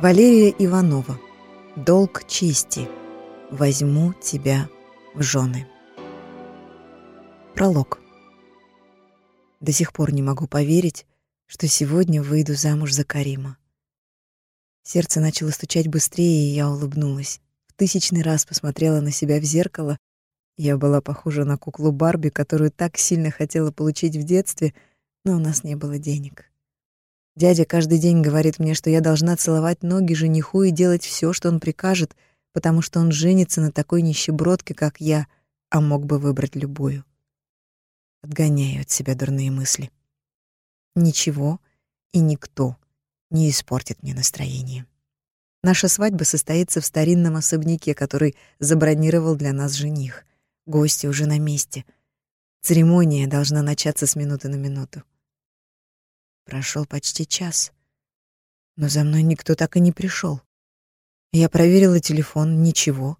Валерия Иванова. Долг чести. Возьму тебя в жены. Пролог. До сих пор не могу поверить, что сегодня выйду замуж за Карима. Сердце начало стучать быстрее, и я улыбнулась. В тысячный раз посмотрела на себя в зеркало. Я была похожа на куклу Барби, которую так сильно хотела получить в детстве, но у нас не было денег. Дядя каждый день говорит мне, что я должна целовать ноги жениху и делать все, что он прикажет, потому что он женится на такой нищебродке, как я, а мог бы выбрать любую. Отгоняю от себя дурные мысли. Ничего и никто не испортит мне настроение. Наша свадьба состоится в старинном особняке, который забронировал для нас жених. Гости уже на месте. Церемония должна начаться с минуты на минуту. Прошел почти час, но за мной никто так и не пришел. Я проверила телефон, ничего.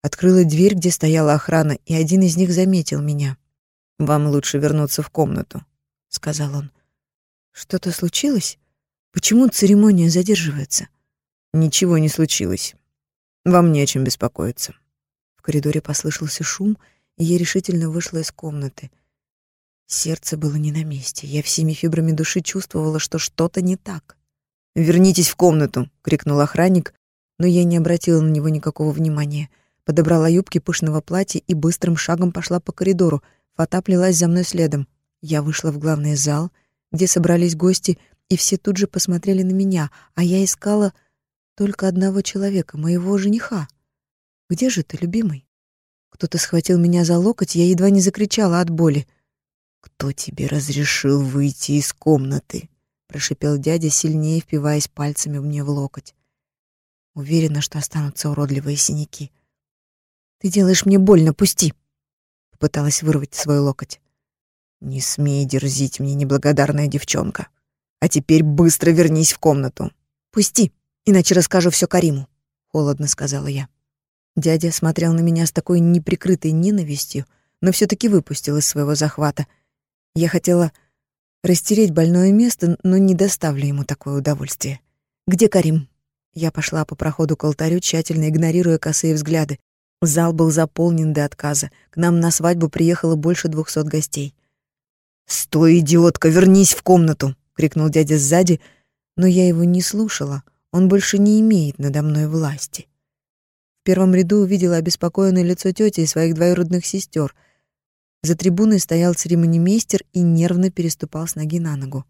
Открыла дверь, где стояла охрана, и один из них заметил меня. «Вам лучше вернуться в комнату», — сказал он. «Что-то случилось? Почему церемония задерживается?» «Ничего не случилось. Вам не о чем беспокоиться». В коридоре послышался шум, и я решительно вышла из комнаты — Сердце было не на месте. Я всеми фибрами души чувствовала, что что-то не так. «Вернитесь в комнату!» — крикнул охранник, но я не обратила на него никакого внимания. Подобрала юбки пышного платья и быстрым шагом пошла по коридору. Фата плелась за мной следом. Я вышла в главный зал, где собрались гости, и все тут же посмотрели на меня, а я искала только одного человека, моего жениха. «Где же ты, любимый?» Кто-то схватил меня за локоть, я едва не закричала от боли. «Кто тебе разрешил выйти из комнаты?» — прошипел дядя, сильнее впиваясь пальцами мне в локоть. Уверена, что останутся уродливые синяки. «Ты делаешь мне больно, пусти!» — попыталась вырвать свой локоть. «Не смей дерзить мне, неблагодарная девчонка. А теперь быстро вернись в комнату. Пусти, иначе расскажу все Кариму», — холодно сказала я. Дядя смотрел на меня с такой неприкрытой ненавистью, но все таки выпустил из своего захвата — я хотела растереть больное место, но не доставлю ему такое удовольствие. «Где Карим?» Я пошла по проходу к алтарю, тщательно игнорируя косые взгляды. Зал был заполнен до отказа. К нам на свадьбу приехало больше двухсот гостей. «Стой, идиотка, вернись в комнату!» — крикнул дядя сзади, но я его не слушала. Он больше не имеет надо мной власти. В первом ряду увидела обеспокоенное лицо тети и своих двоюродных сестер — за трибуной стоял церемонимейстер и нервно переступал с ноги на ногу.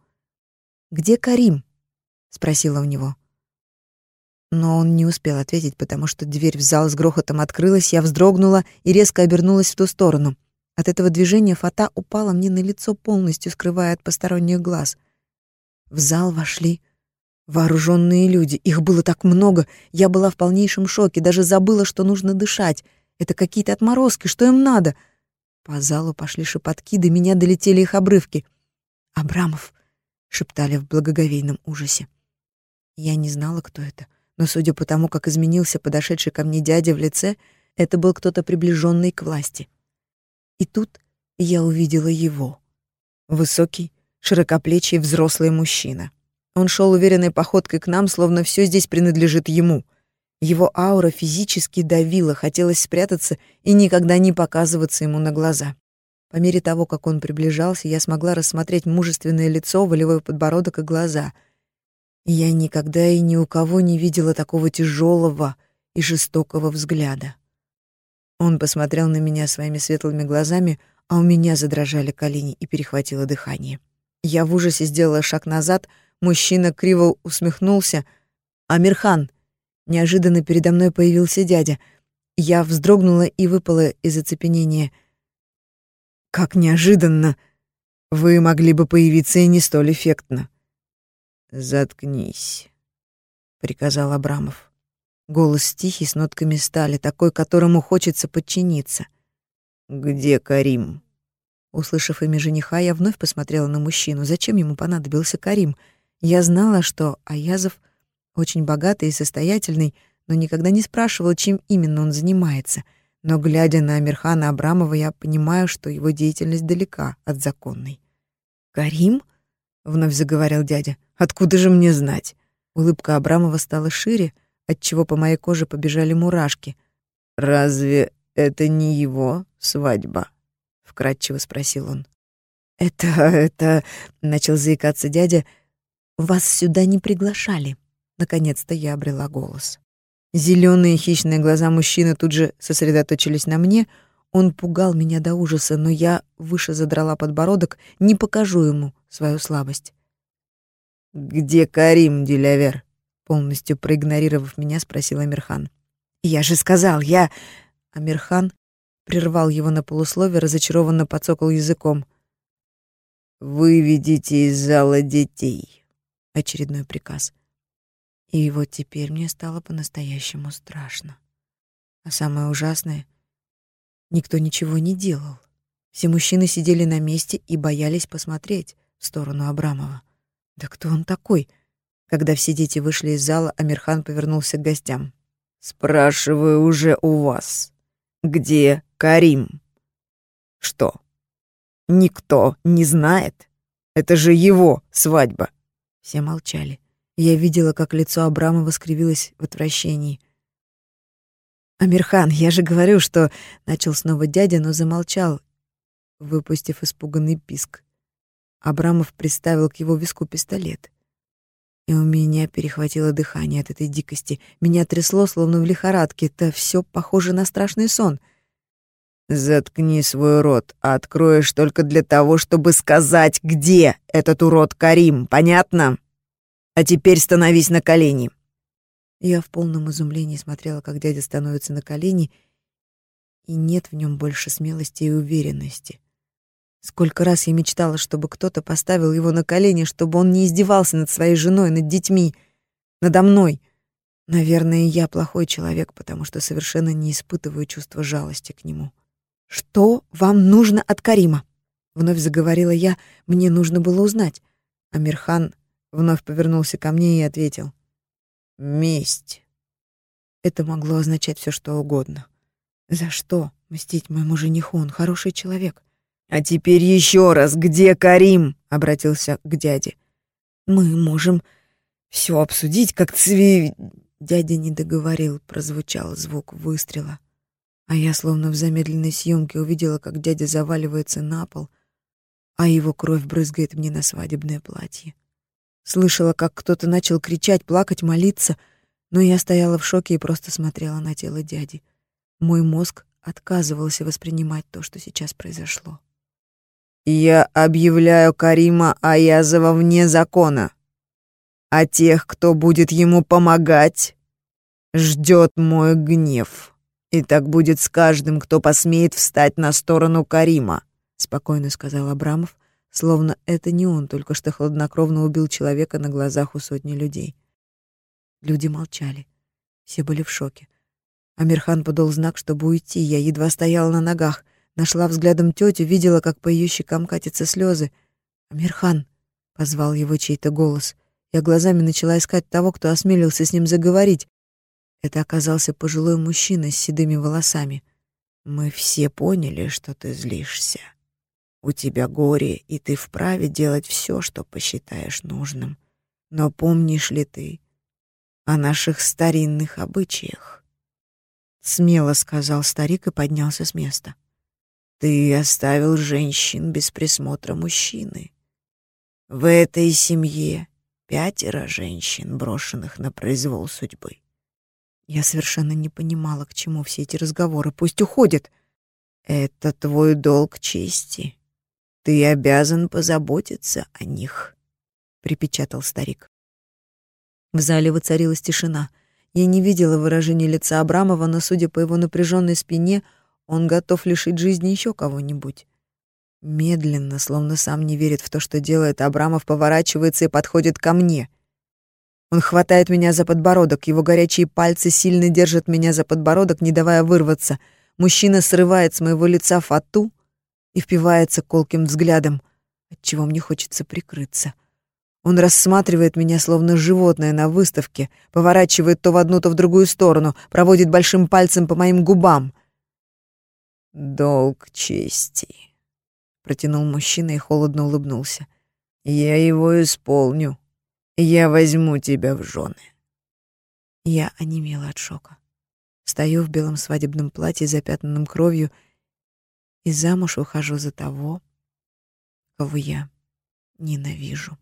«Где Карим?» — спросила у него. Но он не успел ответить, потому что дверь в зал с грохотом открылась, я вздрогнула и резко обернулась в ту сторону. От этого движения фата упала мне на лицо, полностью скрывая от посторонних глаз. В зал вошли вооруженные люди. Их было так много, я была в полнейшем шоке, даже забыла, что нужно дышать. Это какие-то отморозки, что им надо — по залу пошли шепотки, до меня долетели их обрывки. «Абрамов!» — шептали в благоговейном ужасе. Я не знала, кто это, но, судя по тому, как изменился подошедший ко мне дядя в лице, это был кто-то приближенный к власти. И тут я увидела его. Высокий, широкоплечий взрослый мужчина. Он шел уверенной походкой к нам, словно все здесь принадлежит ему — его аура физически давила, хотелось спрятаться и никогда не показываться ему на глаза. По мере того, как он приближался, я смогла рассмотреть мужественное лицо, волевой подбородок и глаза. Я никогда и ни у кого не видела такого тяжелого и жестокого взгляда. Он посмотрел на меня своими светлыми глазами, а у меня задрожали колени и перехватило дыхание. Я в ужасе сделала шаг назад, мужчина криво усмехнулся. «Амирхан, Неожиданно передо мной появился дядя. Я вздрогнула и выпала из оцепенения. «Как неожиданно! Вы могли бы появиться и не столь эффектно». «Заткнись», — приказал Абрамов. Голос тихий, с нотками стали, такой, которому хочется подчиниться. «Где Карим?» Услышав имя жениха, я вновь посмотрела на мужчину. Зачем ему понадобился Карим? Я знала, что Аязов — очень богатый и состоятельный, но никогда не спрашивал, чем именно он занимается. Но, глядя на Амирхана Абрамова, я понимаю, что его деятельность далека от законной. «Карим?» — вновь заговорил дядя. «Откуда же мне знать? Улыбка Абрамова стала шире, отчего по моей коже побежали мурашки. «Разве это не его свадьба?» — вкратчиво спросил он. «Это... это...» — начал заикаться дядя. «Вас сюда не приглашали». Наконец-то я обрела голос. Зеленые хищные глаза мужчины тут же сосредоточились на мне. Он пугал меня до ужаса, но я выше задрала подбородок, не покажу ему свою слабость. «Где Карим, Дилявер?» Полностью проигнорировав меня, спросил Амирхан. «Я же сказал, я...» Амирхан прервал его на полусловие, разочарованно подсокал языком. «Выведите из зала детей». Очередной приказ. И вот теперь мне стало по-настоящему страшно. А самое ужасное — никто ничего не делал. Все мужчины сидели на месте и боялись посмотреть в сторону Абрамова. Да кто он такой? Когда все дети вышли из зала, Амирхан повернулся к гостям. «Спрашиваю уже у вас, где Карим?» «Что, никто не знает? Это же его свадьба!» Все молчали. Я видела, как лицо Абрамова скривилось в отвращении. «Амирхан, я же говорю, что...» — начал снова дядя, но замолчал, выпустив испуганный писк. Абрамов приставил к его виску пистолет. И у меня перехватило дыхание от этой дикости. Меня трясло, словно в лихорадке. Это все похоже на страшный сон. «Заткни свой рот, а откроешь только для того, чтобы сказать, где этот урод Карим, понятно? А теперь становись на колени». Я в полном изумлении смотрела, как дядя становится на колени, и нет в нем больше смелости и уверенности. Сколько раз я мечтала, чтобы кто-то поставил его на колени, чтобы он не издевался над своей женой, над детьми, надо мной. Наверное, я плохой человек, потому что совершенно не испытываю чувства жалости к нему. «Что вам нужно от Карима?» Вновь заговорила я, мне нужно было узнать. Амирхан вновь повернулся ко мне и ответил. «Месть». Это могло означать все, что угодно. За что мстить моему жениху? Он хороший человек. «А теперь еще раз, где Карим?» — обратился к дяде. «Мы можем все обсудить, как цви...» Дядя не договорил, прозвучал звук выстрела. А я словно в замедленной съемке увидела, как дядя заваливается на пол, а его кровь брызгает мне на свадебное платье. Слышала, как кто-то начал кричать, плакать, молиться, но я стояла в шоке и просто смотрела на тело дяди. Мой мозг отказывался воспринимать то, что сейчас произошло. Я объявляю Карима Аязова вне закона. А тех, кто будет ему помогать, ждет мой гнев. И так будет с каждым, кто посмеет встать на сторону Карима, спокойно сказал Абрамов, словно это не он только что хладнокровно убил человека на глазах у сотни людей. Люди молчали. Все были в шоке. Амирхан подал знак, чтобы уйти. Я едва стояла на ногах. Нашла взглядом тетю, видела, как по ее щекам катятся слезы. «Амирхан!» — позвал его чей-то голос. Я глазами начала искать того, кто осмелился с ним заговорить. Это оказался пожилой мужчина с седыми волосами. «Мы все поняли, что ты злишься. У тебя горе, и ты вправе делать все, что посчитаешь нужным. Но помнишь ли ты о наших старинных обычаях?» Смело сказал старик и поднялся с места. Ты оставил женщин без присмотра мужчины. В этой семье пятеро женщин, брошенных на произвол судьбы. Я совершенно не понимала, к чему все эти разговоры. Пусть уходят. Это твой долг чести. Ты обязан позаботиться о них, припечатал старик. В зале воцарилась тишина. Я не видела выражения лица Абрамова, но, судя по его напряженной спине, он готов лишить жизни еще кого-нибудь. Медленно, словно сам не верит в то, что делает, Абрамов поворачивается и подходит ко мне. Он хватает меня за подбородок, его горячие пальцы сильно держат меня за подбородок, не давая вырваться. Мужчина срывает с моего лица фату и впивается колким взглядом, от чего мне хочется прикрыться. Он рассматривает меня словно животное на выставке, поворачивает то в одну, то в другую сторону, проводит большим пальцем по моим губам. «Долг чести», — протянул мужчина и холодно улыбнулся. «Я его исполню. Я возьму тебя в жены. Я онемела от шока. Стою в белом свадебном платье, запятнанном кровью, и замуж выхожу за того, кого я ненавижу.